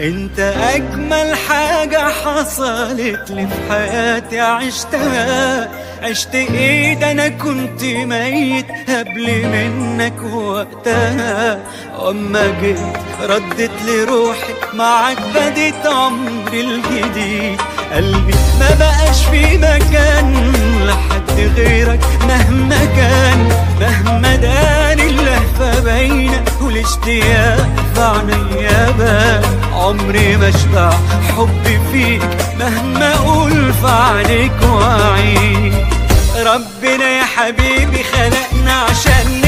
انت اجمل حاجة حصلت لي في حياتي عشتها. عشت إيه؟ ده أنا كنت ميت قبل منك وقتها. اما جيت ردت لي روحي معاك بديت عمري الجديد. قلبي ما بقاش في مكان لحد غيرك مهما كان مهما اللهفة باينة والاشتياق في عينيا عمري ما اشبع حبي فيك مهما أقول في وأعيد. ربنا يا حبيبي خلقنا عشان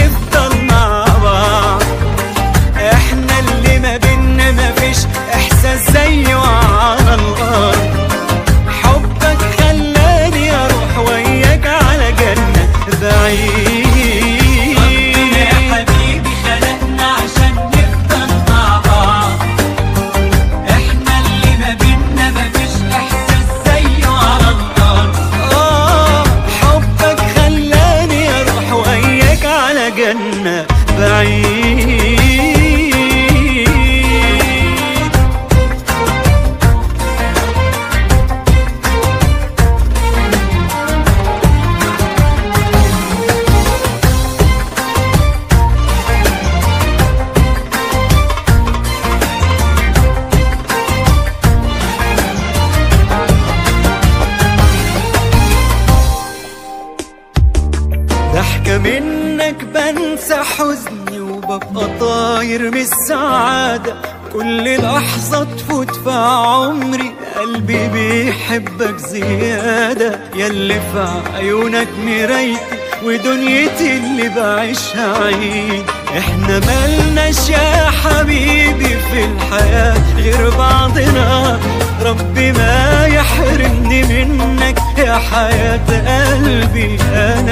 بنسى حزني وببقى طاير من السعادة. كل لحظة تفوت في عمري قلبي بيحبك زيادة. ياللي في عيونك مرايتي ودنيتي اللي بعيشها عيد. إحنا ملناش يا حبيبي في الحياة غير بعضنا. ربي ما يحرمني منك يا حياة قلبي. أنا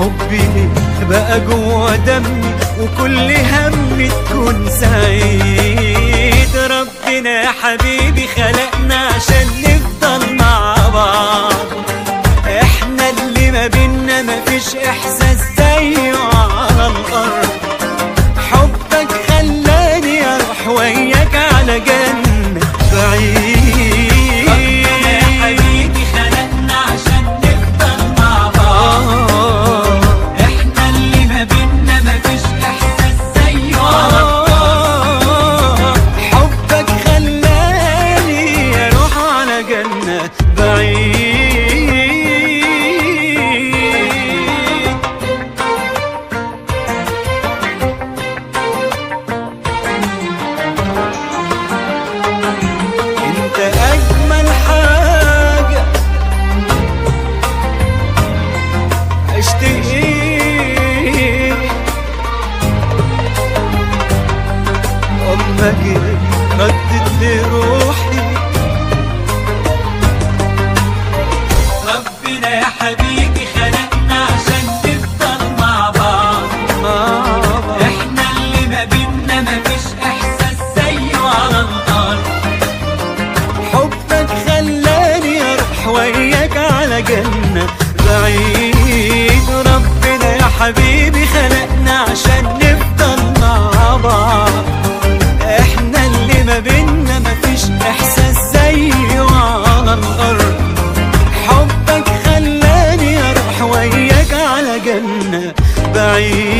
حبي بقى جوا دمي وكل همي تكون سعيد. ربنا يا حبيبي خلقنا عشان نفضل مع بعض. إحنا اللي ما بينا مفيش إحساس زيه جنة بعيد. ربنا يا حبيبي خلقنا عشان نفضل مع بعض. إحنا اللي ما بينا مفيش احساس زيه على الأرض. حبك خلاني أروح وياك على جنة بعيد.